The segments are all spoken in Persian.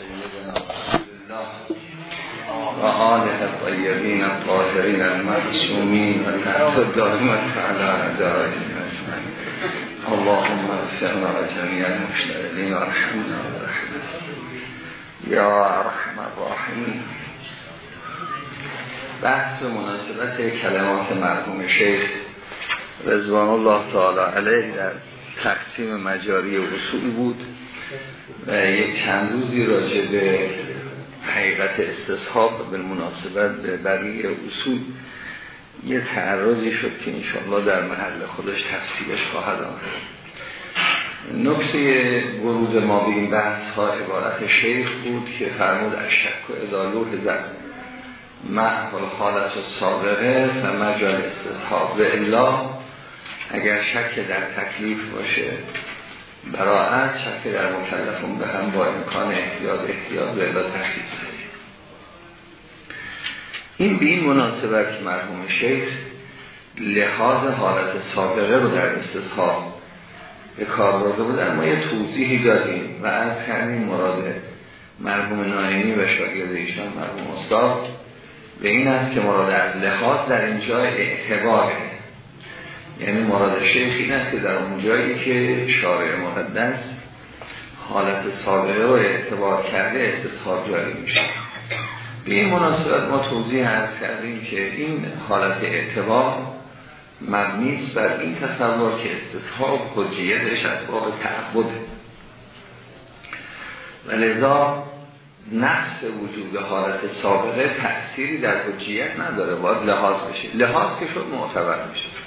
سيدنا رسول الله وآله الطيبين الطاهرين المعصومين والنعت الدائمة على أدائهم أجمعين. اللهم اغفرنا جميع المشتغلين وارحمنا برحمتك یا ارحم الراحمین بحث مناسبت کلمات مرحوم شیخ رضوان الله تعالی علیه در تقسیم مجاری اصول بود. و یک چند روزی راجع به حقیقت استصحاب به مناسبت به بقیه اصول یه تعرضی شد که انشاءالله در محل خودش تفصیلش خواهد آمد. نکته ورود ما به این بحث ها عبارت شیخ بود که فرمود اشک و ادالوه زد. محل حالت و سابقه و مجال استصحاب. و الا اگر شک در تکلیف باشه براعت شک در مکلفون به هم با امکان احتیاط احتیاط و الا تکلیف این به این مناسبت که مرحوم شیخ لحاظ حالت سابقه رو در استصحاب به کار برده بودن ما یه توضیحی دادیم و از کردیم مراد مرحوم نایمی و شاگرد ایشان مرحوم استاد به این است که مراد از لحاظ در اینجا اعتباره. یعنی مراد شیخ این است که در اون جایی که شارع مقدس حالت سابقه رو اعتبار کرده استصحاب جاری میشه. به این مناسبت ما توضیح هست کردیم که این حالت اعتبار مبنیست بر این تصور که استصحاب حجیتش از باب تعبده. و لذا نقص وجود حالت سابقه تأثیری در حجیت نداره باید لحاظ بشه. لحاظ که شد معتبر میشه.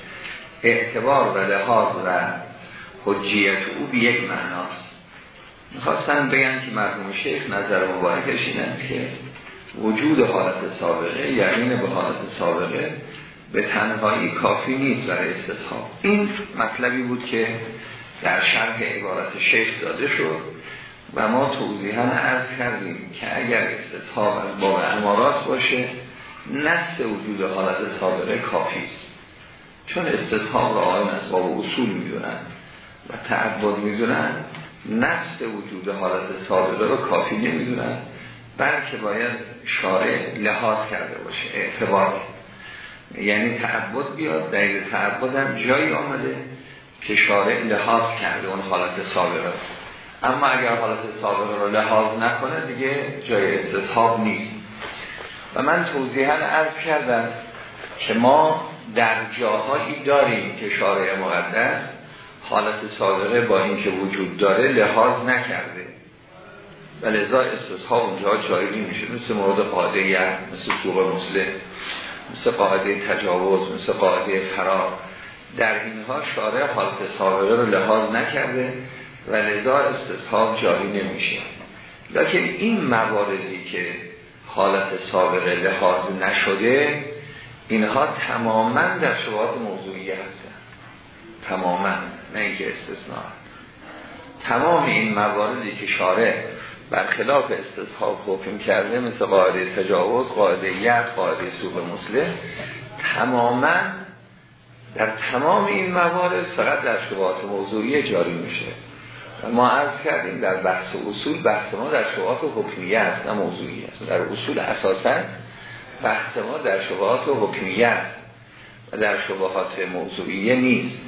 اعتبار و لحاظ و حجیت او به یک معناست. می‌خواستن بگن که مرحوم شیخ نظر مبارکش این است که وجود حالت سابقه یعنی به حالت سابقه به تنهایی کافی نیست برای استصحاب این مطلبی بود که در شرح عبارت شیخ داده شد و ما توضیحا عرض کردیم که اگر استصحاب از باب امارات باشه نفس وجود حالت سابقه کافی است. چون استصحاب را آن از باب اصول می‌دونن و تعبد می‌دونن نفس وجود حالت سابقه را کافی نمی‌دونن بلکه باید شارع لحاظ کرده باشه اعتبار. یعنی تعبد بیاد دلیل تعبد هم جایی آمده که شارع لحاظ کرده اون حالت سابقه اما اگر حالت سابقه رو لحاظ نکنه دیگه جای استصحاب نیست. و من توضیحا عرض کردم که ما در جاهایی داریم که شارع مقدس حالت سابقه با اینکه وجود داره لحاظ نکرده. و لذا استصحاب اونجا جایی نمیشه مثل مورد قاعده یه مثل سوق مسلم مثل قاعده تجاوز مثل قاعده فرار. در اینها شارع حالت سابقه رو لحاظ نکرده و لذا استصحاب جاری نمیشه. لیکن این مواردی که حالت سابقه لحاظ نشده اینها تماما در شبهات موضوعی هستن. تماما نه اینکه استثناء. تمام این مواردی که شارع برخلاف استصحاب حکم کرده مثل قاعده تجاوز قاعده ید قاعده سوق مسلم تماما در تمام این موارد فقط در شبهات موضوعی جاری میشه. ما عرض کردیم در بحث اصول بحث ما در شبهات حکمیه است نه موضوعی است. در اصول اساسا بحث ما در شبهات حکمیه است و در شبهات موضوعیه نیست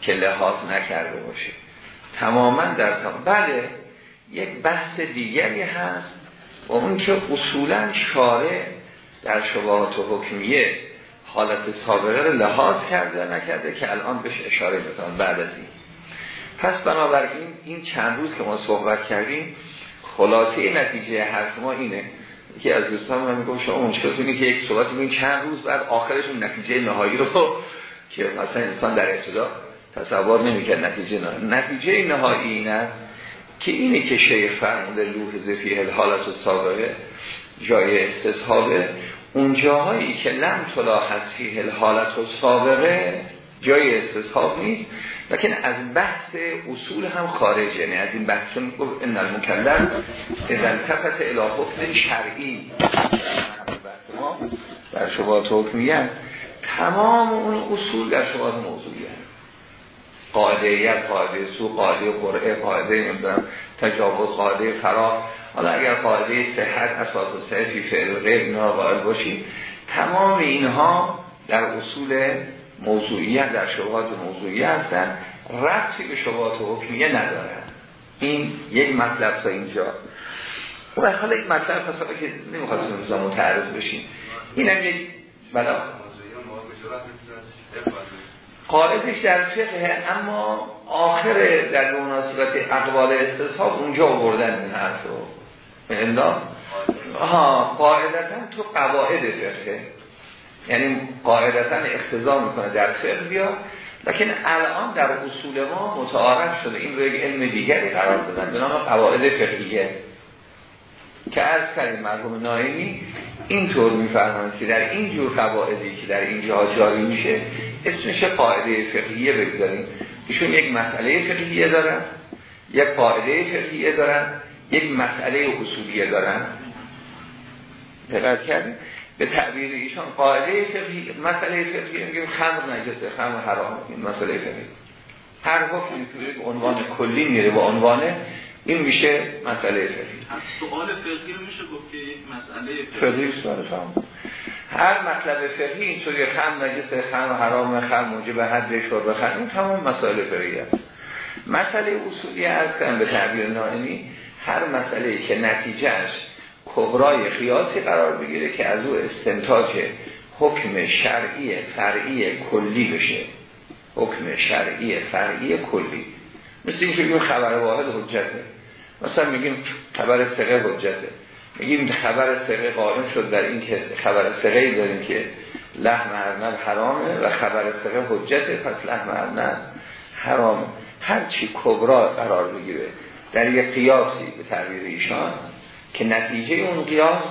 که لحاظ نکرده باشه. تماما در تمام بله یک بحث دیگری هست و اون که اصولا شارع در شبهات حکمیه حالت سابقه رو لحاظ کرده نکرده که الان بهش اشاره بکنم بعد از این. پس بنابراین این چند روز که ما صحبت کردیم خلاصه نتیجه حرف ما اینه که از دوستان من میگم شما مشکلتونی که یک صحبت میگین چند روز بعد آخرشون نتیجه نهایی رو که مثلا انسان در ابتدا تصور نمی‌کرد نتیجه نهایی. نتیجه نهایی این است که اینه که شیخ فرموده لوح زفیه الحالت و سابقه جای استصحابه. اون جاهایی که لم تلاحظ فیه الحالت و سابقه جای استصحاب نیست. لیکن از بحث اصول هم خارج یعنی از این بحث چون گفت ان المکلف اذا التفت الى حکم شرعی ما در شبهات حکمیه تمام اون اصول در شبهات موضوعی هست. قاعده یت قاعده سو قاعده قرعه قاعده نمی‌دونم تجاوز قاعده فرا حالا اگر قاعده صحت اساس صحت فی فعل غیر قائل باشیم تمام اینها در اصول موضوعیت در شبهات موضوعی هستن. ربطی به شبهات حکمیه ندارن این یک مطلب تا اینجا. و حالا یک مطلب هست که نمی‌خواستیم روزا متعرض بشیم. این هم یک بلا قاعدش در فقه اما آخر در مناسبت اقوال استصحاب اونجا آوردن این حرف رو. ها قاعدتا تو قواعد فقه. یعنی قاعدتا اختزام می‌کنه در فقه بیا. لیکن الان در اصول ما متعارف شده. این رو یک علم دیگری قرار دادن. به نام قواعد فقهیه. که از کردیم مرحوم نایمی اینطور میفرماند که در این جور قواعدی که در اینجا جاری میشه اسمش قاعده فقهیه بگذاریم. ایشون یک مسئله فقهیه دارن یک قاعده فقهیه دارن یک مسئله اصولیه دارن. دقت کردیم به تعبیر ایشان قاعده فقهی مسئله فقهی میگیم خمر نجسه خمر حرام این مسئله فقهی. هر حکمی که عنوان کلی میره با عنوان این میشه مسئله فقهی. از سوال فقهی رو میشه گفت که مسئله فقهی. فهم. هر مطلب فقهی اینطوری خم نجس خم حرام خم موجب حد شرب خم این تمام مسائل فقهی است. مسئله اصولی از به تعبیر نائمی. هر مسئله که نتیجهش کبرای خیاسی قرار بگیره که از او استنتاج حکم شرعی فرعی کلی بشه. حکم شرعی فرعی کلی. مثل این که خبر واحد حجته. مثلا میگیم خبر سقه حجته. میگیم خبر سقه قائم شد در این که خبر سقه داریم که لحم ارنب حرامه و خبر سقه حجته پس لحم ارنب حرامه. هرچی کبرا قرار بگیره در یک قیاسی به تعبیر ایشان که نتیجه اون قیاس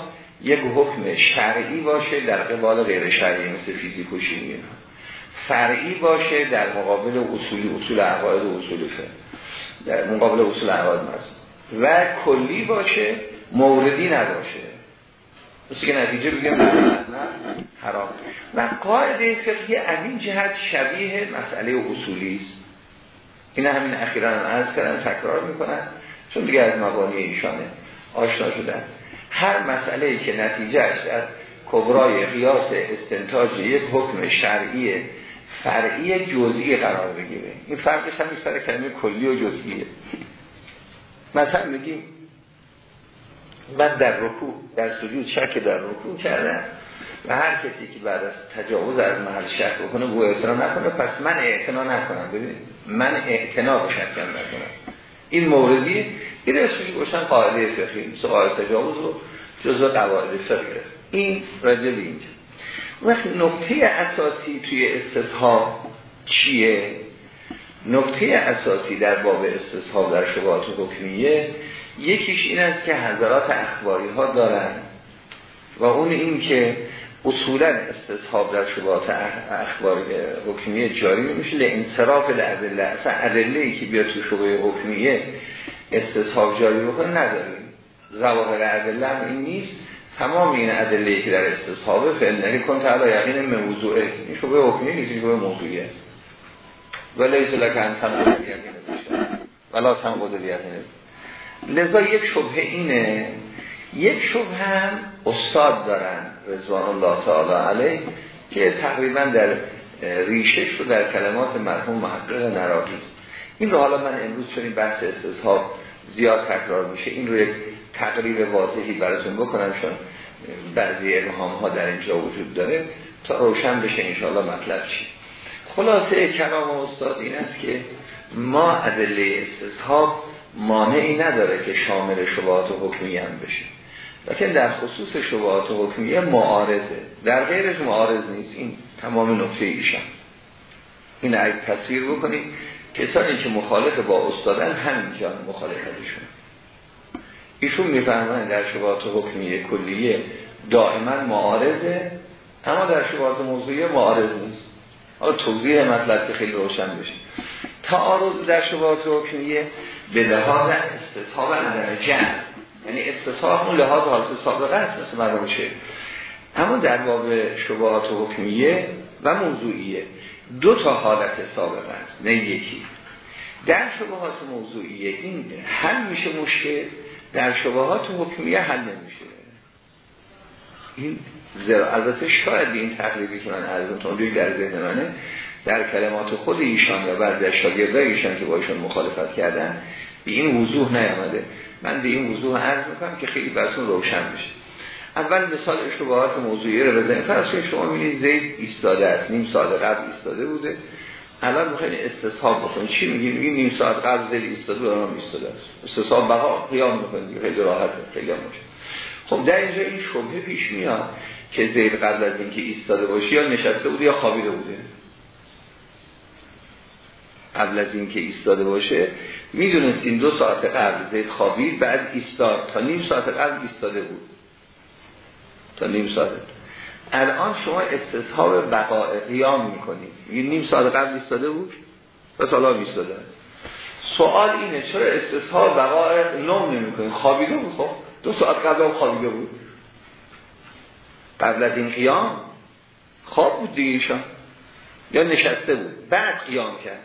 یک حکم شرعی باشه در قبال غیر شرعی مثل فیزیک و شیمی فرعی باشه در مقابل اصولی اصول عقاید و اصول فقه. در مقابل اصول عقاید و کلی باشه موردی نباشه. مثل که نتیجه بگیم حرام. و قاعده فقهی از این جهت شبیه مسئله اصولی است. این همین اخیرا هم عرض کردن تکرار می‌کنن. چون دیگه از مبانی ایشانه. آشنا شدن. هر مسئله که نتیجهش در کبرای قیاس استنتاج یک حکم شرعی فرعی جزئی قرار بگیره. این فرقش هم سر کلمه کلی و جزئیه. مثلا میگیم من در رکوع در سجود شک در رکوع کردم و هر کسی که بعد از تجاوز از محل شک بکنه او اعتنا نکنه پس من اعتنا نکنم. ببینید من اعتنا به شکم نکنم. این موردی این اسمش گوشن قاعده فقهی مثل قاعده تجاوز رو جزء قواعد فقهی. این راجع به اینجا. وقت نکته اساسی توی استصحاب چیه؟ نکته اساسی در باب استصحاب در شبهات حکمیه یکیش این است که حضرات اخباری ها دارن و اون این که اصولا استصحاب در شبهات اخباری حکمیه جاری میشه لانصراف الادله اصلا ادله ای که بیاد تو شبه حکمیه استصحاب جاری بکنه نداریم. زواهر ادله هم این نیست. تمام این ادله که در استصحاب فعل کن تعالی یقین موضوعه. این شبه حکمیه نیست این شبه موضوعی است. ولی لک ان تنقض یقین ولا تنقض یقین لذا یک شبه اینه. یک شبه هم استاد دارن رضوان الله تعالی علیه که تقریبا در ریشش رو در کلمات مرحوم محقق نراقی این رو حالا من امروز چون این بحث استصحاب زیاد تکرار میشه این رو یک تقریب واضحی براتون بکنم چون بعضی ارهام ها در اینجا وجود داره تا روشن بشه انشاءالله مطلب چی. خلاصه کلام استاد این است که ما ادله استصحاب مانعی نداره که شامل و حکمی هم بشه. لیکن در خصوص شبهات و حکمیه معارضه. در غیرش معارض نیست. این تمام نکته ایشان. این اگه تصویر بکنید کسانی که مخالف با استادن همینجا مخالفتشون ایشون. می‌فهمن در شبهات و حکمیه کلیه دائما معارضه اما در شبهات موضوعی معارض نیست. حالا توضیح مطلب که خیلی روشن بشه. تعارض در شبهات حکمیه به لحاظ استصحاب عدم جمع. یعنی استصحاب اون لحاظ حالت سابقه است مثل مرموم اما در باب شبهات حکمیه و موضوعیه. دو تا حالت سابقه است نه یکی. در شبهات موضوعیه این حل میشه مشکل در شبهات حکمیه حل نمیشه. این زر... البته شاید این تقریبی که من عرضتون در ذهن منه. در کلمات خود ایشان یا بعضی از شاگردای ایشان که با ایشان مخالفت کردن به این وضوح نیامده. من به این وضوح عرض می‌کنم که خیلی براتون روشن بشه اول مثال اشتباهات موضوعی رو بزنیم. فرض شما می‌بینید زید ایستاده است نیم ساعت قبل ایستاده بوده. الان می‌خواین استصحاب بکنید. چی میگی میگی نیم ساعت قبل زید ایستاده و الان ایستاده است. استصحاب بقا قیام می‌کنید. خیلی راحت خیلی میشه خب در اینجا این شبهه پیش میاد که زید قبل از اینکه ایستاده باشه یا نشسته بود یا خوابیده بوده. قبل از اینکه ایستاده باشه می‌دونستیم دو ساعت قبل زید خوابید بعد ایستاد. تا نیم ساعت قبل ایستاده بود. تا نیم ساعت. الان شما استصحاب بقاء قیام می‌کنید. یه نیم ساعت قبل ایستاده بود؟ پس حالا ایستاده سوال اینه چرا استصحاب بقاء نوم نمی‌کنید؟ خوابیده بود خب؟ دو ساعت قبل خوابیده بود. قبل از این قیام خواب بود دیگه ایشان. یا نشسته بود. بعد قیام کرد.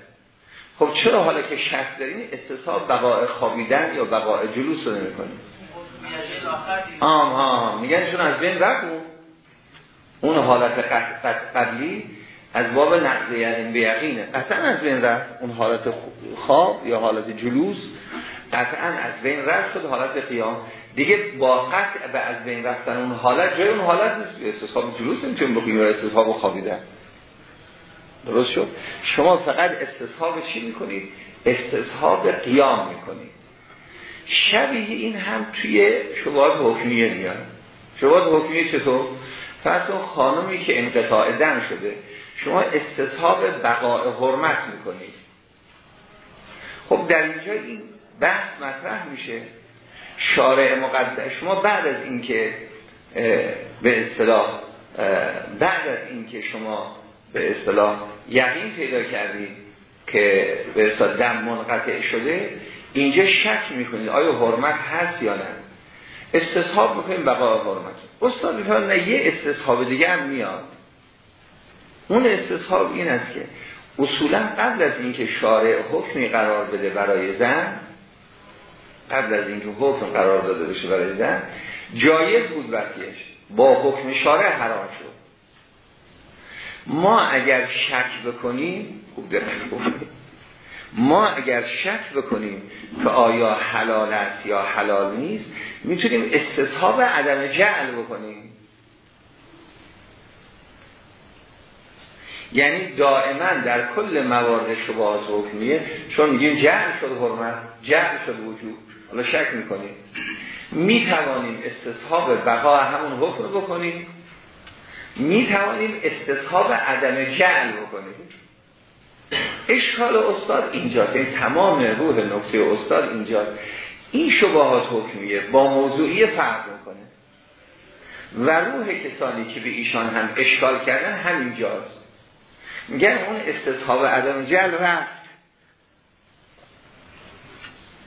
خب چرا حالا که شک دارین استصحاب بقاء خوابیدن یا بقاء جلوس رو نمی کنیم آم ها میگن چون از بین رفت اون حالت قبلی از باب نقض یقین به یقینه. قطعا از بین رفت. اون حالت خواب یا حالت جلوس قطعا از بین رفت شد حالت قیام. دیگه با قطع به از بین رفتن اون حالت جای اون حالت نیست. استصحاب جلوس نمی‌تونیم بکنیم یا استصحاب خوابیدن. درست شد؟ شما فقط استصحاب چی می‌کنید؟ استصحاب قیام می‌کنید. شبیه این هم توی شبهات حکمیه میاد شبهات حکمیه چطور؟ فرض اون خانمی که انقطاع دم شده شما استصحاب بقاء حرمت می‌کنید. خب در اینجا این بحث مطرح میشه. شارع مقدس. شما بعد از اینکه به اصطلاح بعد از اینکه شما به اصطلاح یقین پیدا کردید که به اصطلاح دم منقطع شده اینجا شک می‌کنید آیا حرمت هست یا نه. استصحاب می‌کنیم بقای حرمت. استاد میفرد نه یه استصحاب دیگه هم میاد. اون استصحاب این است که اصولا قبل از اینکه شارع حکمی قرار بده برای زن قبل از اینکه حکم قرار داده بشه برای زن جایز بود برکیش با حکم شارع حرام شد. ما اگر شک بکنیم خوب. ما اگر شک بکنیم که آیا حلال است یا حلال نیست می‌تونیم استصحاب عدم جعل بکنیم. یعنی دائما در کل موارد شبهات حکمیه چون میگیم جعل شد حرمت جعل شد وجود. حالا شک می‌کنیم. می‌توانیم استصحاب بقا همون حکم بکنیم. می‌توانیم استصحاب عدم جعل بکنیم. اشکال استاد اینجاست. این یعنی تمام روح نکته استاد اینجاست. این شباهات حکمیه با موضوعی فرق می‌کنه. و روح کسانی که به ایشان هم اشکال کردن همینجاست. میگن اون استصحاب عدم جل رفت.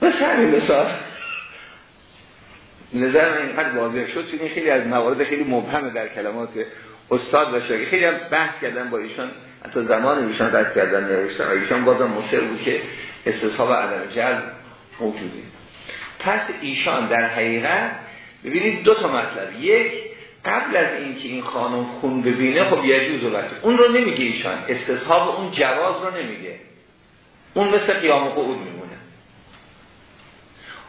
مثل همین مثال نظر من اینقدر واضح شد چون خیلی از موارد خیلی مبهمه در کلمات استاد و خیلی هم بحث کردن با ایشان. حتی زمان ایشان رد کردن نوشتن. ایشان بازم مصر بود که استصحاب عدم جل موجوده. پس ایشان در حقیقت ببینید دو تا مطلب. یک قبل از اینکه این خانم خون ببینه خب یجوز و اون رو نمیگه ایشان. استصحاب اون جواز رو نمیگه. اون مثل قیام قعود میمونه.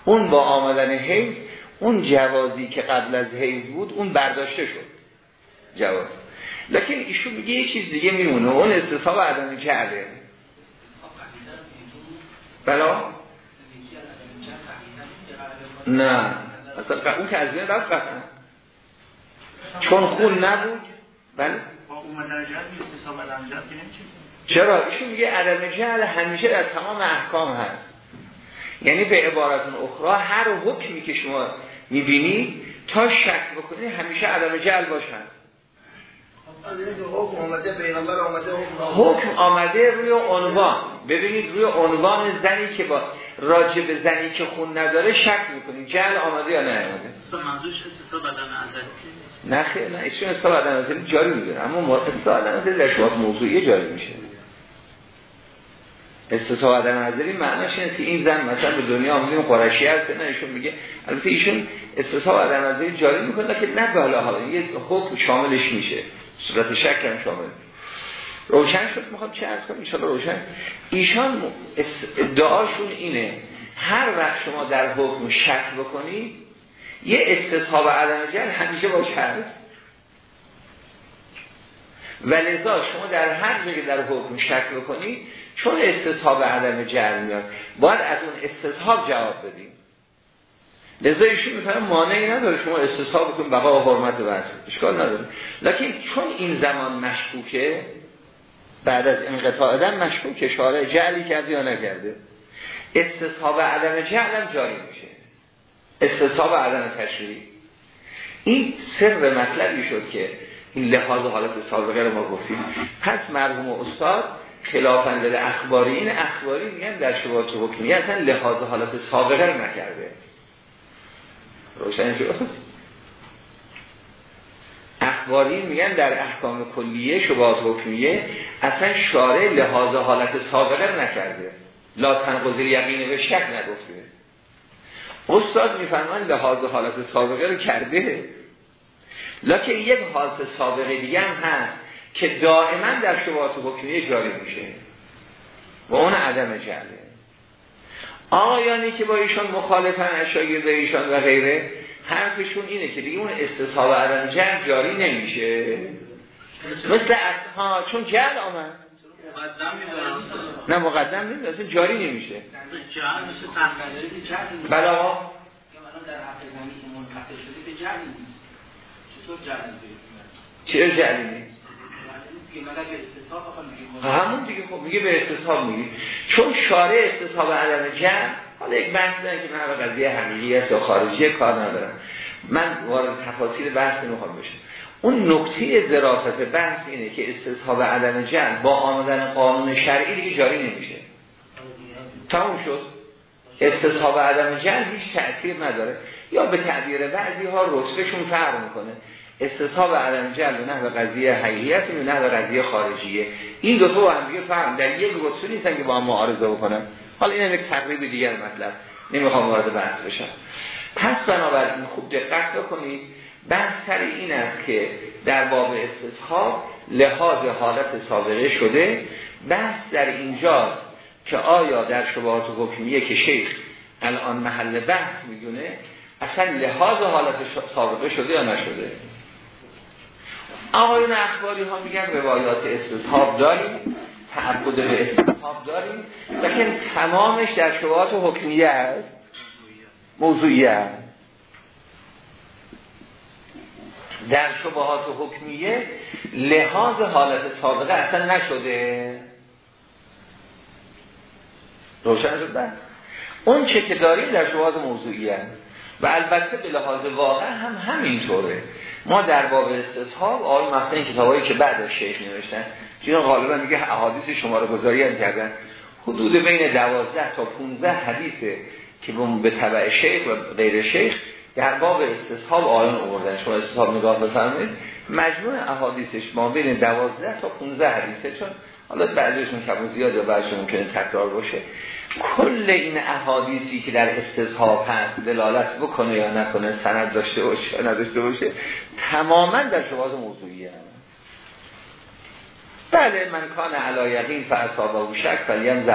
اون با آمدن حیض اون جوازی که قبل از حیض بود اون برداشته شد. جواز. لکن ایشون میگه یه چیز دیگه میمونه. اون استصحاب عدم کرده بلا نه. اصلا اون که از بین رفت قطعا. چون خون نبود. بله؟ چرا؟ ایشون میگه عدم جهل همیشه در تمام احکام هست. یعنی به عبارت اخرى هر حکمی که شما می‌بینی تا شک بکنی همیشه عدم جهل باش هست. حکم آمده روی عنوان. ببینید روی عنوان زنی که با راجع به زنی که خون نداره شک می‌کنید. جهل آمده یا نه؟ آمده نه. خیلی نه ایشون استاب عدم جاری می‌دونه اما استاب عدم در شما موضوعی جاری میشه. استصحاب عدم نظری معنیش اینه که این زن مثلا به دنیا آمدیم قرشی هست نه ایشون میگه. البته ایشون استصحاب عدم نظری جاری می‌کنه که نه حالا حالا یه حکم شاملش میشه. صورت شک هم شامل. روشن شد می‌خوام چه از کنم؟ ایشان روشن. ایشان ادعاشون اینه هر وقت شما در حکم شک بکنی یه استصحاب عدم جل همیشه باشه. هست و لذا شما در هر جایی در حکم شک بکنی چون استصحاب عدم جل میاد باید از اون استصحاب جواب بدیم لذا ایشون میفهم مانعی نداره شما استصحاب بکنید بقا و حرمت و اشکال نداره. لکن چون این زمان مشکوکه بعد از انقطاع عدم مشکوکه شارع جعلی کرده یا نکرده؟ استصحاب عدم جعلم جاری میشه. استصحاب عدم تشریعی این سر مطلبی شد که این لحاظ حالت سابقه رو ما گفتیم. پس مرحوم استاد خلافند اخباری این اخباری میگن در شبات حکمی اصلا لحاظ حالت سابقه رو نکرده. روشن شد. اخباری میگن در احکام کلیه شبات حکمیه اصلا شارع لحاظ حالت سابقه نکرده. لا تنقضی یقینه به شک نگفته. استاد میفرمان لحاظ حالت سابقه رو کرده. لکه یک حالت سابقه دیگه هم هست که دائما در شبات حکمیه جاری میشه. و اون عدم جله آقایانی که با ایشان مخالفن اشاگرد ایشان و غیره حرفشون اینه که دیگه اون استصحاب عدم جل جاری نمیشه. مثل ها چون جل آمد. نه مقدم اصلا جاری نمیشه. بله آقا. چرا جلی نیست؟ همون دیگه خب میگه به استصحاب میگه چون شارع استصحاب عدم جمع حالا یک بحث دارن که من قضیه حقیقی است و خارجی کار ندارم. من وارد تفاصیل بحث نمی‌خوام بشم. اون نکته ظرافت بحث اینه که استصحاب عدم جمع با آمدن قانون شرعی دیگه جاری نمیشه. تموم شد. استصحاب عدم جمع هیچ تأثیر نداره. یا به تعبیر بعضی ها رتبهشون فرق می‌کنه. استصحاب عدم جلب نه به قضیه حقیقت نه به قضیه خارجیه. این دو تا هم دیگه فهم. در یک رتبه نیستن که با هم معارضه بکنن. حالا این یک تقریب دیگر مطلب. نمی‌خوام وارد بحث بشم. پس بنابراین خوب دقت بکنید. بحث سر این است که در باب استصحاب لحاظ حالت سابقه شده. بحث در اینجاست که آیا در شبهات حکمیه که شیخ الان محل بحث می‌دونه اصلا لحاظ حالت سابقه شده یا نشده؟ آقایون اخباری ها میگن روایات استصحاب داریم تعبد به استصحاب داریم لیکن تمامش در شبهات حکمیه است موضوعی است. در شبهات حکمیه لحاظ حالت سابقه اصلا نشده. روشن شد اون چه که داریم در شبهات موضوعی است. و البته به لحاظ واقع هم همینطوره. ما در باب استصحاب آقای مثلا این کتابایی که بعد از شیخ نوشتن چون غالبا میگه احادیث شماره گذاری هم کردن. حدود بین 12 تا 15 حدیثه که به تبع شیخ و غیر شیخ در باب استصحاب آیان آوردن. شما استصحاب نگاه بفرمایید. مجموع احادیثش ما بین 12 تا 15 حدیثه چون حالا بعضیشون کم زیاد یا بعضیش ممکنه تکرار باشه. کل این احادیثی که در استصحاب هست دلالت بکنه یا نکنه سند داشته باشه یا نداشته باشه تماما در شواز موضوعی هست بله من کان علایقین فاصابه و شک فلیم ز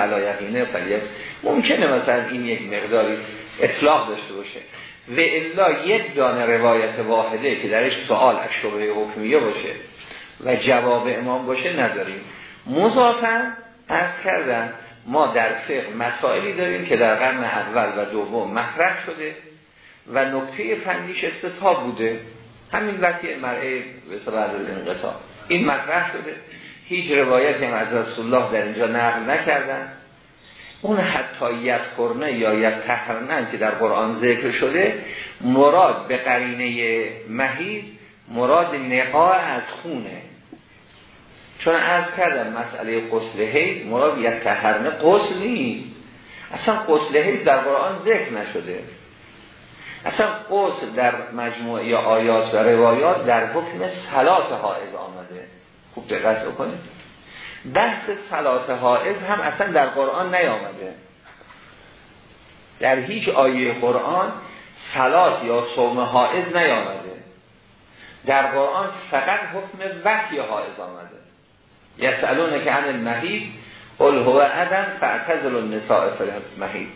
فلیم ممکنه مثلا این یک مقداری اطلاق داشته باشه. و الا یک دانه روایت واحده که درش سوال از شبه حکمیه باشه و جواب امام باشه نداریم. مضافن از کردن ما در فقه مسائلی داریم که در قرن اول و دوم مطرح شده و نکته فنیش استصحاب بوده. همین وقتی مرعه به انقطاع. این مطرح شده. هیچ روایتی هم از رسول الله در اینجا نقل نکردن. اون حتی یذکرنه یا یتحرنن که در قرآن ذکر شده مراد به قرینه مهیز مراد نقاع از خونه. چون از کردم مسئله قسل حیض مراد یک تحرمه قسل نیست. اصلا قسل حیض در قرآن ذکر نشده. اصلا قسل در مجموعه یا آیات و روایات در حکم سلات حائض آمده. خوب دقت بکنید. بحث صلات حائز هم اصلا در قرآن نیامده. در هیچ آیه قرآن صلات یا صوم حائز نیامده. در قرآن فقط حکم وحی حائز آمده. یسالون که عن المحید قل هو عدم فاعتزل النساء فی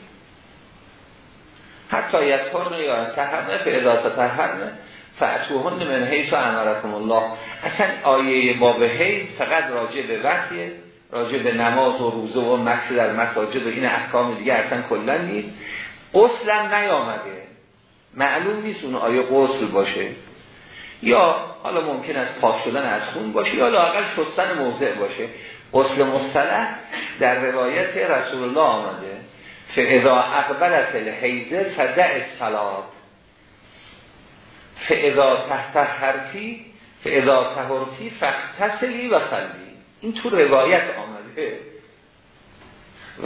حتی یطهرن یا تحرمه فی اذا تطهرن فعتوهن من حیث امرکم الله. اصلا آیه باب حیث فقط راجع به وحیه راجع به نماز و روزه و مکس در مساجد و این احکام دیگه اصلا کلا نیست. غسل نیامده. معلوم نیست اون آیه غسل باشه. یا حالا ممکن است پاک شدن از خون باشه یا لاقل شستن موضع باشه. غسل مصطلح در روایت رسول الله آمده فاذا اقبلت الحیزه فدع الصلاه فاذا تحت حرفی فاذا تهرتی فاغتسلی و صلی. این تو روایت آمده.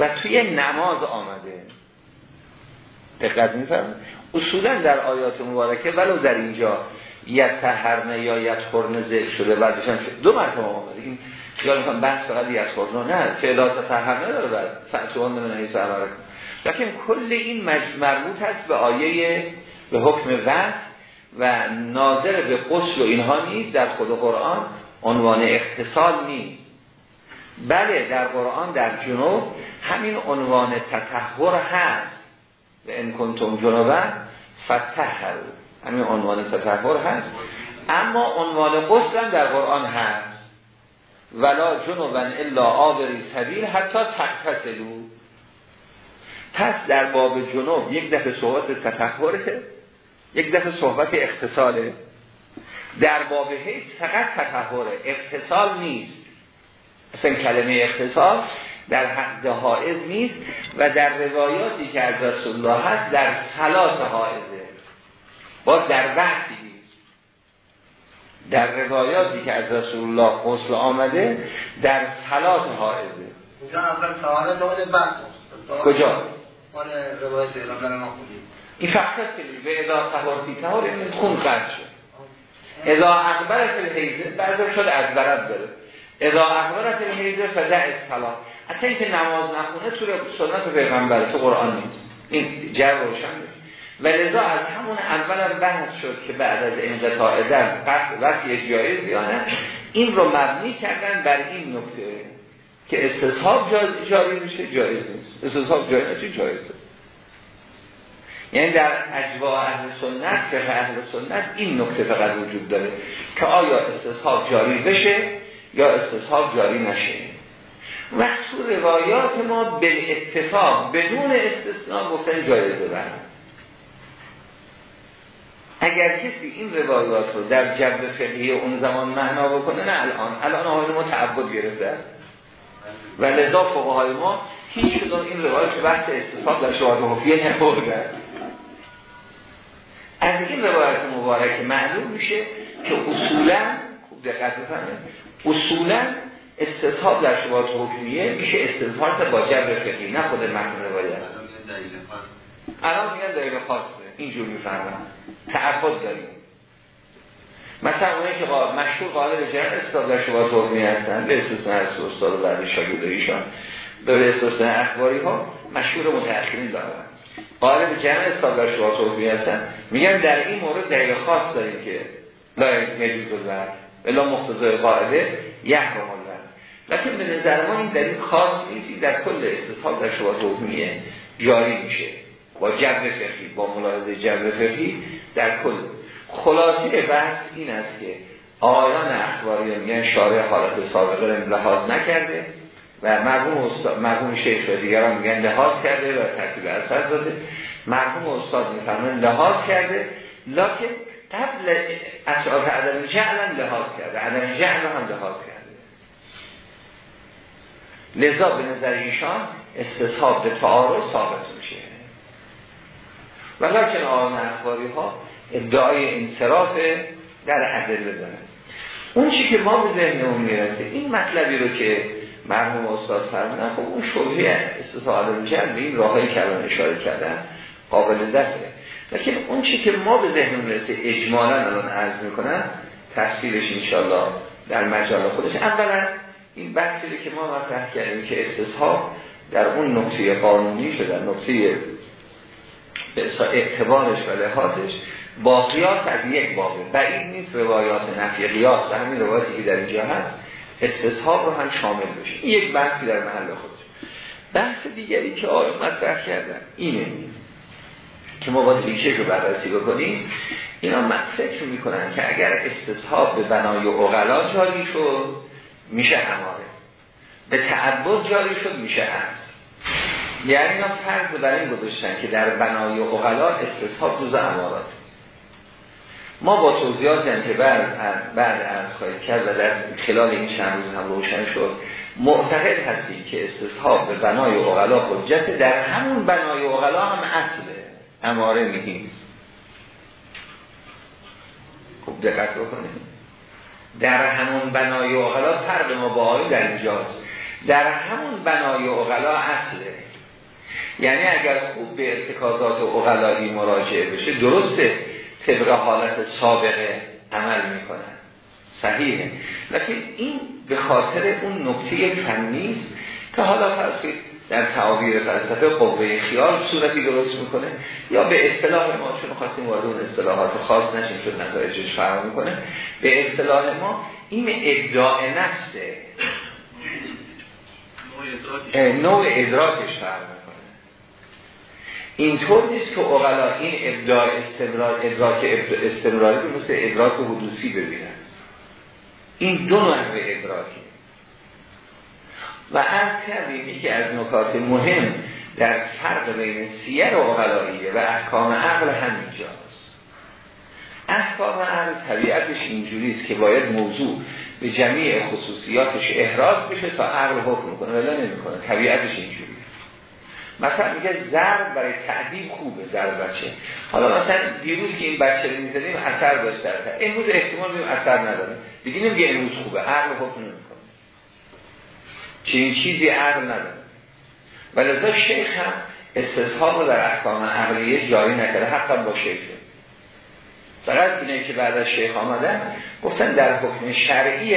و توی نماز آمده. دقت میفرمایید؟ اصولا در آیات مبارکه ولو در اینجا یتهرنه یا یتخورنه ذکر شده بعدش دو مرتبه آمده این خیال می‌کنم بحث فقط یتخورنه نه فعلا تهرنه داره بعد. فتوان من حیث لیکن کل این مربوط هست به آیه به حکم وقت و ناظر به قسل و اینها نیست در خود قرآن عنوان اختصال نیست. بله در قرآن در جنوب همین عنوان تطهر هست. و ان کنتم جنوبا فتحر همین عنوان تطهر هست. اما عنوان قسل در قرآن هست. ولا جنوبا الا آبری سبیل حتی تقتصلو پس در باب جنوب یک دفعه صحبت تطهره یک دفعه صحبت اختصاله در باب حیث فقط تطهره اختصال نیست. اصلا کلمه اختصاص در حد حائز نیست و در روایاتی که از رسول الله هست در سلات حائزه باز در وقتی در روایاتی که از رسول الله غسل آمده در سلات حائزه کجا؟ این فقط که به ادا تهارتی تهار این خون قرد شد. ادا اکبر الحیزه بعضی شد از برد داره. اذا احضرت الحیزه فدع الصلاه اصلا اینکه نماز نخونه تو سنت پیغمبره تو قرآن نیست. این جر روشن و لذا از همون اول بحث شد که بعد از انقطاع در قصد یه جایز یا این رو مبنی کردن بر این نکته که استصحاب جاری میشه جایز نیست. استصحاب جایز نیست. جایزه یعنی در اجواء اهل سنت که اهل سنت این نکته فقط وجود داره که آیا استصحاب جاری بشه یا استصحاب جاری نشه. و تو روایات ما به اتفاق بدون استثناء گفتن جایزه بر اگر کسی این روایات رو در جبر فقهی اون زمان معنا بکنه نه الان. الان آقای ما تعبد گرفته. و لذا فقهای ما هیچ کدوم این روایات بحث استصحاب در شواهد حفیه نبردن. از این روایت مبارک معلوم میشه که اصولا خوب دقت بفرمایید اصولا استصحاب در شبات حکمیه میشه استصحاب با جبر فقهی نه خود متن روایت. الان میگن دلیل خاصه اینجور می‌فهمم. تعبد داریم. مثلا اونایی که مشهور قائل جرن استاد در شبات حکمی هستن به استثناء از استاد بعد شاگرد ایشان به استثناء اخباری ها مشهور متأخرین دارن. قائل به استاد در شبات حکمی هستن. میگن در این مورد دلیل خاص داریم که لا یجوز بلا مقتضای قاعده یحرم الله. لیکن به نظر ما این دلیل خاص نیست در کل استصحاب در شبات حکمیه جاری میشه. با جبر فقهی با ملاحظه جبر فقهی در کل. خلاصی بحث این است که آیان اخباری میگن شارع حالت سابقه رو لحاظ نکرده و مرحوم استاد مرحوم شیخ و دیگران میگن لحاظ کرده و ترتیب اثر داده. مرحوم استاد میفرمایند لحاظ کرده لکن قبل اساس عدم جعل لحاظ کرده. عدم جعل هم لحاظ کرده. لذا به نظر ایشان استصحاب به تعارض ثابت میشه. ولیکن آن اخباری ها ادعای انصراف در عدل دارن اون چی که ما به ذهنمون می‌رسه این مطلبی رو که مرحوم استاد فرمودن خب اون شبهه استصحاب عدم جعل به این راههایی که الان اشاره کردن قابل دفعه. لیکن اون چی که ما به ذهن می‌رسه اجمالا الان عرض می‌کنم تفصیلش انشالله در مجال خودش. اولا این بحثی که ما مطرح کردیم که استصحاب در اون نقطه قانونی شده نقطه به اعتبارش و لحاظش با قیاس از یک بابه. بعید نیست روایات نفی قیاس و همین روایاتی که در اینجا هست استصحاب رو هم شامل بشه. این یک بحثی در محل خودش. بحث دیگری که آقای مطرح کردن اینه که ما باید ریشه رو بررسی بکنیم. اینا فکر می‌کنن که اگر استصحاب به بنای اغلا جاری شد میشه اماره به تعبد جاری شد میشه هست. یعنی اینا فرض برای این گذاشتن که در بنای اغلا استصحاب روز امارات ما با توضیحات که بعد بعد از خواهید کرد و در خلال این چند روز هم روشن شد معتقد هستیم که استصحاب به بنای اغلا حجت در همون بنای اغلا هم اصله. اماره نیست خوب دقت بکنیم. در همون بنای اغلا فرق ما با آیه در اینجاست. در همون بنای اغلا اصله. یعنی اگر خوب به ارتکازات اغلایی مراجعه بشه درسته طبق حالت سابقه عمل می‌کنن صحیحه. لیکن این به خاطر اون نکته فنی است که حالا فرض در تعابیر فلسفه قوه خیال صورتی درست می‌کنه یا به اصطلاح ما چون خواستیم وارد اون اصطلاحات خاص نشیم شد نتایجش فرق می‌کنه به اصطلاح ما این ادعای نفسه نوع ادراکش. فرق اینطور نیست که اقلا این ابداع استمرار ادراک استمراری مثل ادراک حدوثی ببینن. این دو نوع ادراکی و از کردیم که از نکات مهم در فرق بین سیر و اقلاییه و احکام عقل همینجاست. احکام عقل طبیعتش اینجوریست که باید موضوع به جمیع خصوصیاتش احراز بشه تا عقل حکم کنه ولی نمی‌کنه. طبیعتش اینجوری مثلا میگه ضرب برای تعدیب خوبه ضرب بچه. حالا مثلا دیروز که این بچه رو می‌زدیم اثر داشته امروز احتمال میگیم اثر نداره. دیگه نمیگه امروز خوبه. عقل حکم نمی‌کنه چنین چیزی عقل نداره. ولذا شیخ هم استصحاب رو در احکام عقلیه جاری نکرده حقا با شیخه فقط اینه که بعد از شیخ آمدن گفتن در حکم شرعی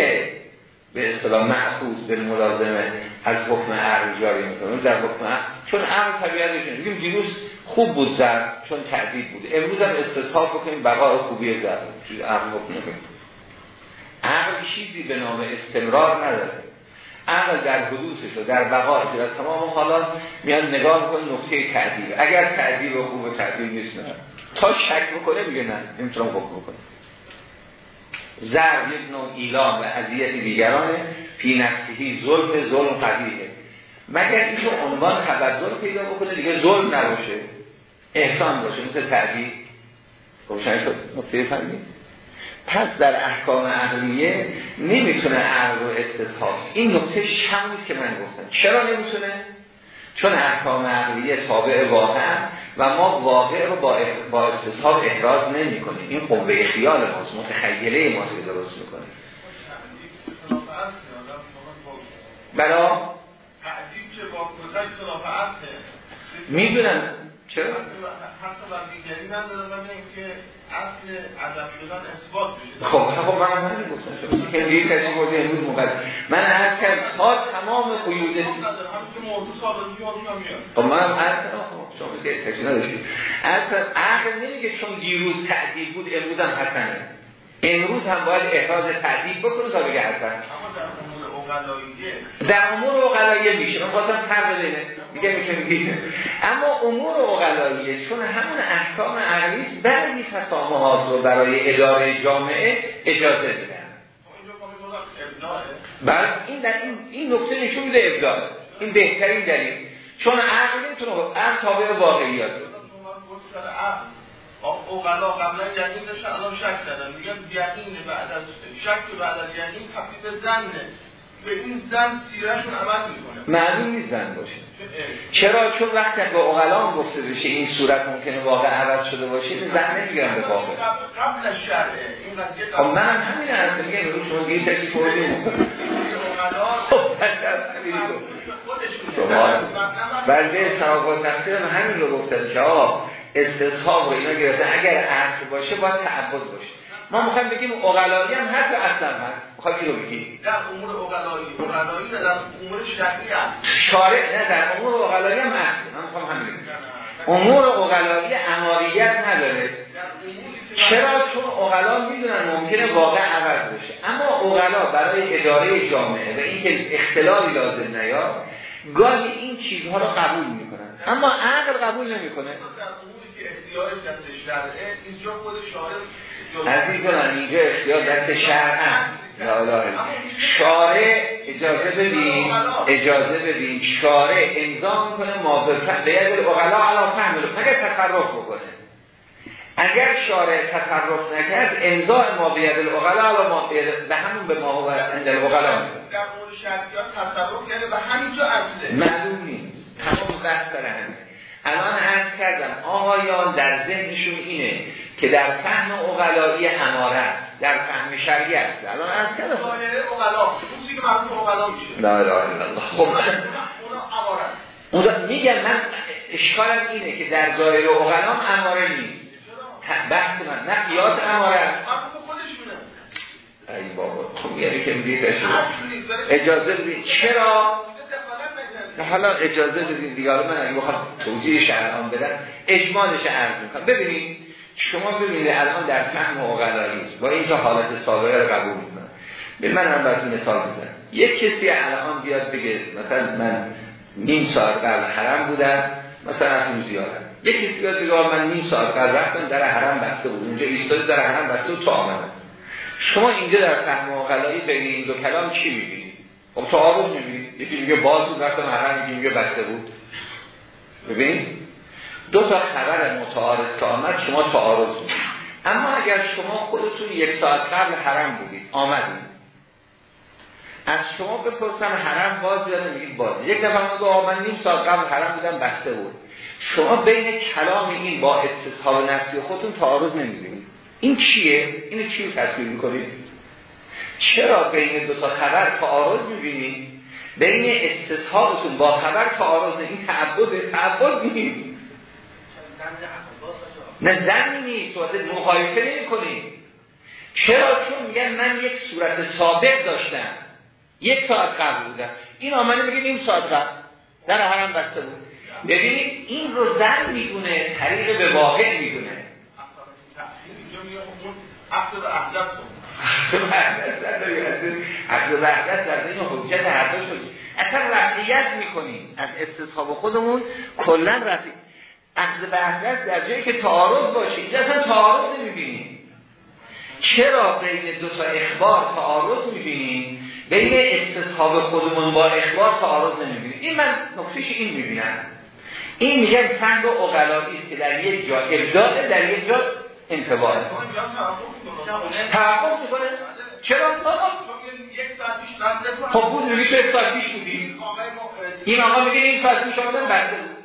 به اصطلاح معخوض به ملازمه. از حکم عقل جاری می‌کنه. در حکم عقل. چون عقل طبیعتش میگیم دیروز خوب بود زر چون تعدید بود. امروز هم استصحاب بکنیم بقای خوبی زر چیز عقل حکم عقل چیزی به نام استمرار نداره. عقل در حدوثش و در بقایش در تمام حالا میاد نگاه می‌کنه نقطه تعدیل اگر تعدیل و خوب تعدیل نیست نه. تا شک بکنه میگه نه. نمی‌تونم حکم بکنه ضرب یک نوع ایلام و اذیت دیگرانه. فی نفسهی ظلم ظلم قبیله مگر اینکه عنوان تبدل پیدا بکنه دیگه ظلم نباشه احسان باشه مثل تعدیل روشن خب، شد. نقطه فهمید پس در احکام عقلیه نمی‌تونه عقل رو استصحاب این نقطه شموز که من گفتم. چرا نمی‌تونه؟ چون احکام عقلیه تابع واقع و ما واقع رو با, با استصحاب احراز نمی کنیم. این قوه خیال ماست متخیله ما رو درست می‌کنه با می‌دونم. چرا؟ حتی بر دیگری نداره من اینکه اصل عدم شدن اثبات بشه خب خب من هم همین گفتم که دیگه کسی بوده امروز مقدم من عرض کرد ها تمام قیود خب من هم عرض خب شما که کسی نداشتید. عرض عقل نمیگه چون دیروز تعدیل بود امروز هم حسنه. امروز هم باید احراز تعدیل بکنه تا بگه حسن. اما در در امور اقلاییه میشه. من خواستم فرق بینه میگه میشه میگه. اما امور اقلاییه چون همون احکام عقلی بعضی فسامهات رو برای اداره جامعه اجازه میدن. بر این در این این نکته نشون میده ابداع. این بهترین دلیل. چون عقل نمی‌تونه عقل تابع واقعیات. اوغلا قبلا یقین داشتن الان شک دادن میگن یقین بعد از شک بعد از یقین تفیت زنه. به این زن عمل می‌کنه. معلوم نیست زن باشه. چرا؟ چون وقتی به اقلام گفته بشه این صورت ممکنه واقع عوض شده باشه این زن نمیگم به واقع قبل از شرعه. این قضیه خب من همین عرض میگم رو شما دیگه تکی خوردیم شما برده ثواب و تقصیر همین رو گفتن که آقا استصحاب رو اینا گرفتن. اگر عرض باشه باید تعبد باشه. ما می‌خوایم بگیم اقلایی هم و اصلا هست. می‌خواد رو بگی در امور اقلایی. اقلایی در امور شرعی هست شارع نه در امور اقلایی هم هست. من می‌خوام همین امور اقلایی اماریت نداره. چرا؟ چون اقلا می‌دونن ممکنه واقع عوض بشه. اما اقلا برای اداره جامعه و اینکه اختلالی لازم نیاد گاهی این چیزها رو قبول می‌کنن. اما عقل قبول نمی‌کنه. اینجا خود شارع عزیزان اینجا اختیار دست شرع شارع اجازه بدین اجازه بدین. شارع امضا می‌کنه موافقت. به ید اقلا علا فهم مگر تصرف بکنه. اگر شارع تصرف نکرد امضا ما بید الاغلا علا ما به همون به ما عند الاغلا در شرعیات تصرف کرده و همینجا اصله معلوم نیست. همون بحث داره الان عرض کردم آقایان در ذهنشون اینه که در فهم اغلایی اماره است در فهم شرعی است. الان کردم ظاهره اقلا خصوصی که مربوط اقلا میشه. لا اله الا الله. خب اونا اماره اون میگم من اشکالم اینه که در دایره اغلام اماره نیست. بحث من نه قیاس اماره است. ای بابا خب یعنی که میگه اجازه بدید چرا؟ نه حالا اجازه بدید دیگه من اگه بخوام توضیح شرعان بدم اجمالش عرض می‌کنم. ببینید شما ببینید الان در فهم اقلایی با اینکه حالت سابقه رو قبول می‌کنم. به من هم براتون مثال بزنم یک کسی الان بیاد بگه مثلا من نیم ساعت قبل حرم بودم مثلا رفتم زیارت. یک کسی بیاد بگه من نیم ساعت قبل رفتم در حرم بسته بود. اونجا ایستاده در حرم بسته بود آمدم. شما اینجا در فهم اقلایی بین این دو کلام چی می‌بینید؟ خب تعارض می‌بینید. یکی میگه باز بود رفتم حرم یکی میگه بسته بود. ببین دو تا خبر متعارض که آمد شما تعارض می‌بینید اما اگر شما خودتون یک ساعت قبل حرم بودید آمدید. از شما بپرسن حرم باز یا نمیگید؟ باز. یک نفر میگه من نیم ساعت قبل حرم بودم بسته بود. شما بین کلام این با استصحاب نفسی خودتون تعارض نمی‌بینید. این چیه؟ اینو چی تصویر می‌کنید؟ چرا بین دو تا خبر تعارض می‌بینید؟ بین استصحابتون با خبر تعارض این تعبد تعبد نیست. نه زنی نیست واسه مخالفه نمی کنیم چرا؟ چون میگن من یک صورت سابق داشتم. یک ساعت قبل بودم. این آمده میگه نیم ساعت قبل. در حرم بسته بود. ببینید این رو زن می‌دونه طریق به واقع می‌دونه. عقل وحدت در این حجت هر دو شد اصلا رفعیت می‌کنیم از استصحاب خودمون کلا رفعی عقل وحدت در جایی که تعارض باشه اینجا اصلا تعارض نمی‌بینیم چرا بین دو تا اخبار تعارض می‌بینیم بین استصحاب خودمون با اخبار تعارض نمی‌بینیم این من نقطش این می‌بینم. این میگن فند و اقلایی است که در یک جا ابداع در یک جا انتباه توقف می‌کنه. چرا؟ خب بود میگه تو یک ساعت پیش بودی. این آقا میگه این ساعت پیش آمدن بسته بود.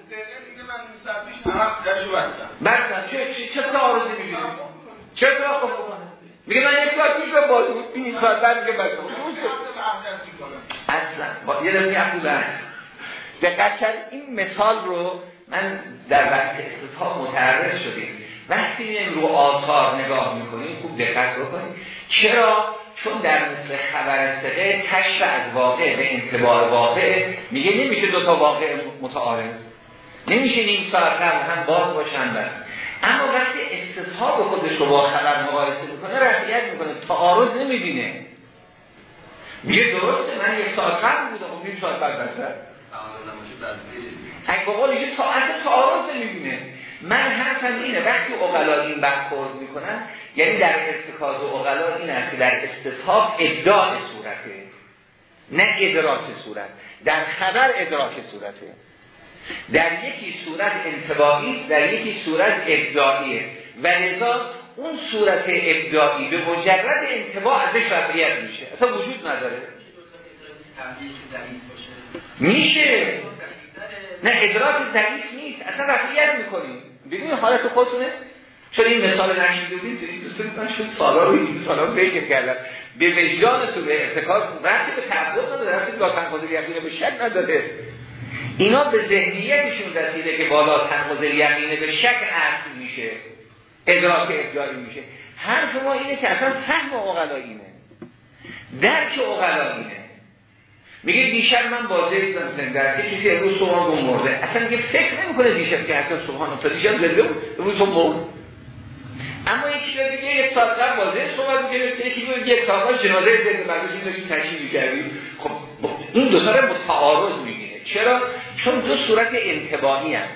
بستم چه چه؟ چه می‌کنه؟ میگه من یک پیش باز بود این ساعت بعد میگه بود اصلا با یه دفعه بودن دقت کرد این مثال رو من در وقت استصحاب متعرض شدیم وقتی این رو آثار نگاه می‌کنیم خوب دقت بکنیم چرا چون در مثل خبر سقه کشف از واقع به انتبار واقع میگه نمیشه دو تا واقع متعارض نمیشه نیم ساعت قبل هم باز باشن بس اما وقتی استصحاب خودش رو با خبر مقایسه می‌کنه رفعیت می‌کنه تعارض نمی‌بینه. میگه درسته من یک ساعت قبل بودم و نیم ساعت بعد بسر اگه با قول یه ساعت تعارض نمی‌بینه. من حرفم اینه وقتی اقلا این برخورد می‌کنن یعنی در ارتکاز اقلا این است که در استصحاب ادعای صورته نه ادراک صورت. در خبر ادراک صورته. در یکی صورت انتباهی در یکی صورت ابداعیه. و لذا اون صورت ابداعی به مجرد انتباه ازش رفعیت میشه. اصلا وجود نداره. میشه. نه ادراک ضعیف نیست. اصلا رفعیت می‌کنیم. ببین حالت خودتونه؟ چون این مثال نشید بودید دوستان من سالا رو این سالا رو فکر کردم. به وجدان تو به ارتکاز رفتی به تعبد نداره رفتی به تنقض یقینه به شک نداره. اینا به ذهنیتشون رسیده که بالا تنقض یقینه به شک اصل میشه ادراک ابداعی میشه. حرف ما اینه که اصلا فهم اقلایینه درک اقلانینه میگه دیشب من بازه ایدم زنده کسی روز صبحان مرده. اصلا میگه فکر نمی‌کنه دیشب که اصلا صبحان افتاد. دیشب زنده بود روز مرد. اما یکی چیز دیگه یک ساعت قبل بازه صحبت می‌کنه یکی دیگه یک ساعت جنازه زنده بعدش این داشتیم تشریح می‌کردیم. خب این دو سال متعارض می‌گیره. چرا؟ چون دو صورت انتباهی هم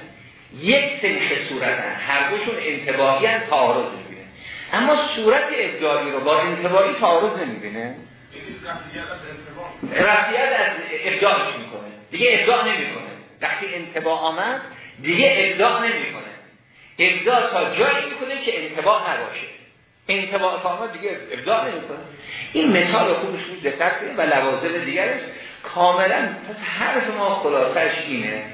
یک سنخ صورت هم هر دوشون انتباهی هم تعارض می‌بینه. اما صورت ابداعی رو با انتباهی تعارض نمی‌بینه. رفیت از ابداعش می‌کنه. دیگه ابداع نمی‌کنه. وقتی انتباع آمد دیگه ابداع نمی‌کنه. ابداع تا جایی می‌کنه که انتباع نباشه. انتباع تا دیگه ابداع نمی‌کنه. این مثال خوبش بود دقت و لوازم دیگرش. کاملا پس حرف ما خلاصش اینه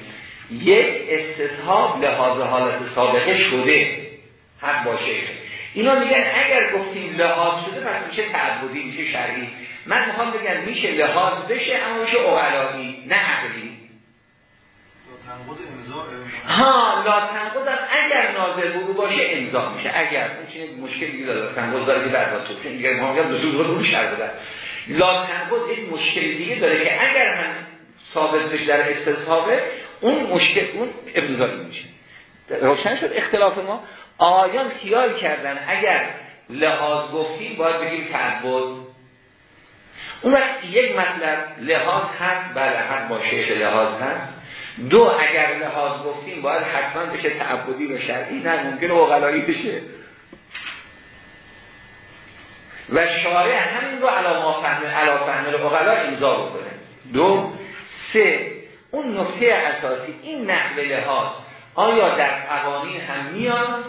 یک استصحاب لحاظ حالت سابقه شده. حق باشه. اینا میگن اگر گفتیم لحاظ شده پس میشه تعبدی میشه شرعی. من می‌خوام بگم میشه لحاظ بشه اما میشه اغلایی نه عقلی. ها لا تنقض اگر نازل بود باشه امضا میشه. اگر این مشکلی داره تنقض داره که بعد تو چون دیگه ما میگم دو رو شر بودن لا تنقض یک مشکل دیگه داره که اگر هم ثابت بشه در استصحابه اون مشکل اون ابزاری میشه. روشن شد اختلاف ما. آیان خیال کردن اگر لحاظ گفتیم باید بگیم تعبد. اون وقت یک مطلب لحاظ هست بله حق با شیخ لحاظ هست. دو اگر لحاظ گفتیم باید حتما بشه تعبدی و شرعی نه ممکن اوغلایی بشه. و شارع همین رو علا فهم علا فهم اوغلا امضا بکنه. دو سه اون نکته اساسی این نحوه لحاظ آیا در قوانین هم میاد؟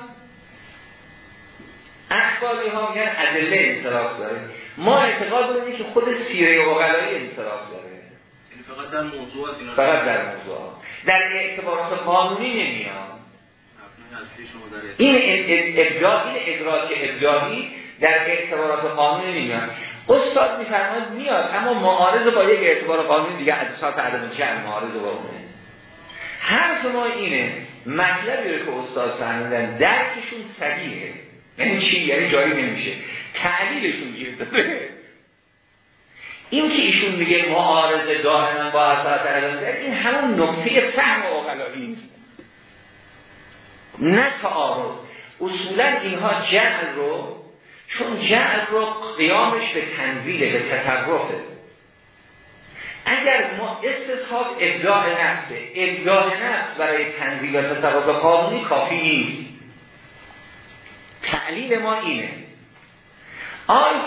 اخباری ها میگن ادله انصراف داره. ما اعتقاد داریم که خود سیره اغلایی انصراف داره. یعنی فقط در موضوعات فقط در موضوعات در اعتبارات قانونی نمیاد. این این ادراک ابداعی در اعتبارات قانونی نمیاد استاد میفرماید میاد اما معارض با یک اعتبار قانونی دیگه ادسات عدم جمع معارض با اونه حرف ما اینه مطلبی رو که استاد فرمودن درکشون صحیحه. یعنی چی؟ یعنی جایی نمیشه. تعلیلشون گیر داره این که ایشون میگه معارضه دائما با اثرات علم این همون نقطه فهم اقلایی نیست. نه تعارض. اصولا اینها جعل رو چون جعل رو قیامش به تنزیله به تطرفه. اگر ما استصحاب ابداع نفسه ابداع نفس برای تنزیل و تصرف قانونی کافی نیست. تعلیل ما اینه.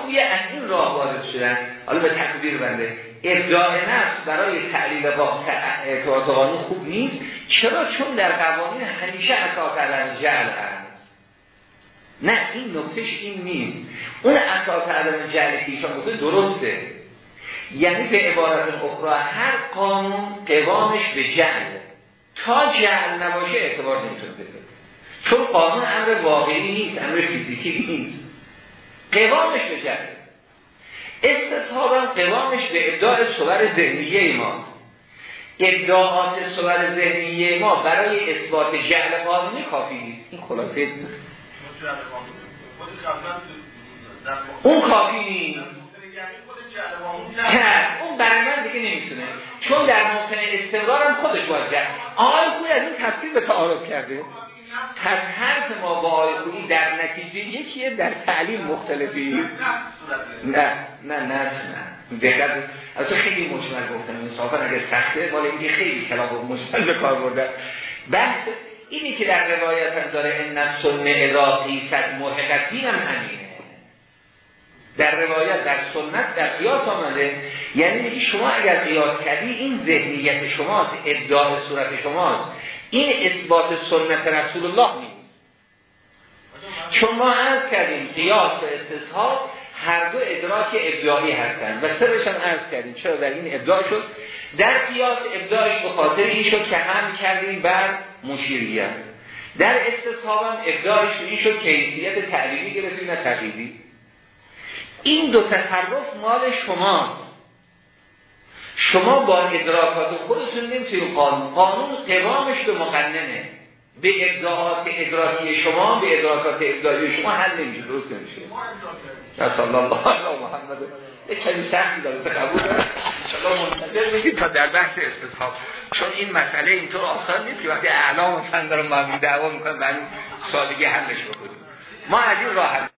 خوی از این راه وارد شدن حالا به تکبیر بنده ابداع نفس برای تعلیل با اعتراض قانون خوب نیست. چرا؟ چون در قوانین همیشه اساس جعل هست. نه این نکتهش این نیست. اون اساس عدم جعل که گفته درسته. یعنی به عبارت اخرى هر قانون قوامش به جعل تا جعل نباشه اعتبار نمی‌تونه بده. چون قانون امر واقعی نیست امر فیزیکی نیست. قوامش به جعل استصحابم قوامش به ادعای صور ذهنیه ما. ادعاات صور ذهنیه ما برای اثبات جعل قانونی کافی نیست. این خلاصه اون کافی نیست. اون برای من دیگه نمی‌تونه. چون در ممکن استقرارم خودش باید کرد. آقای خوی از این تفسیر به تعارف کرده. پس حرف ما با آقای در نتیجه یکیه در تعلیم مختلفی. نه نه نه نه. دقیقت از خیلی مشمل گفتم انصافا اگر سخته مال اینکه خیلی کلام مشمل به کار برده. بحث اینی که در روایت هم داره این سنه اضافی صد محققین هم همینه. در روایت در سنت در قیاس آمده. یعنی شما اگر قیاس کردی این ذهنیت شماست ادعای صورت شماست. این اثبات سنت رسول الله نیست. چون ما عرض کردیم قیاس و استصحاب هر دو ادراک ابداعی هستند. و سرش هم عرض کردیم. چرا؟ در این ابداع شد. در قیاس ابداعش به خاطر این شد که هم کردیم بر مشیریت. در استصحاب هم ابداعش این شد که حیثیت تعلیمی گرفتیم نه تقییدی. این دو تصرف مال شما. شما با ادراکات خودتون نمی‌تونید قانون قانون قوامش به مقننه. به ادعاات ادراکی شما به ادراکات ادعایی شما حل نمیشه. درست نمیشه؟ صلی الله علیه محمد. منتظر تا در بحث استصحاب چون این مسئله اینطور آسان نیست که وقتی اعلام مثلا دارم با دعوا می‌کنم بعد سادگی حلش بکنیم. ما از این راه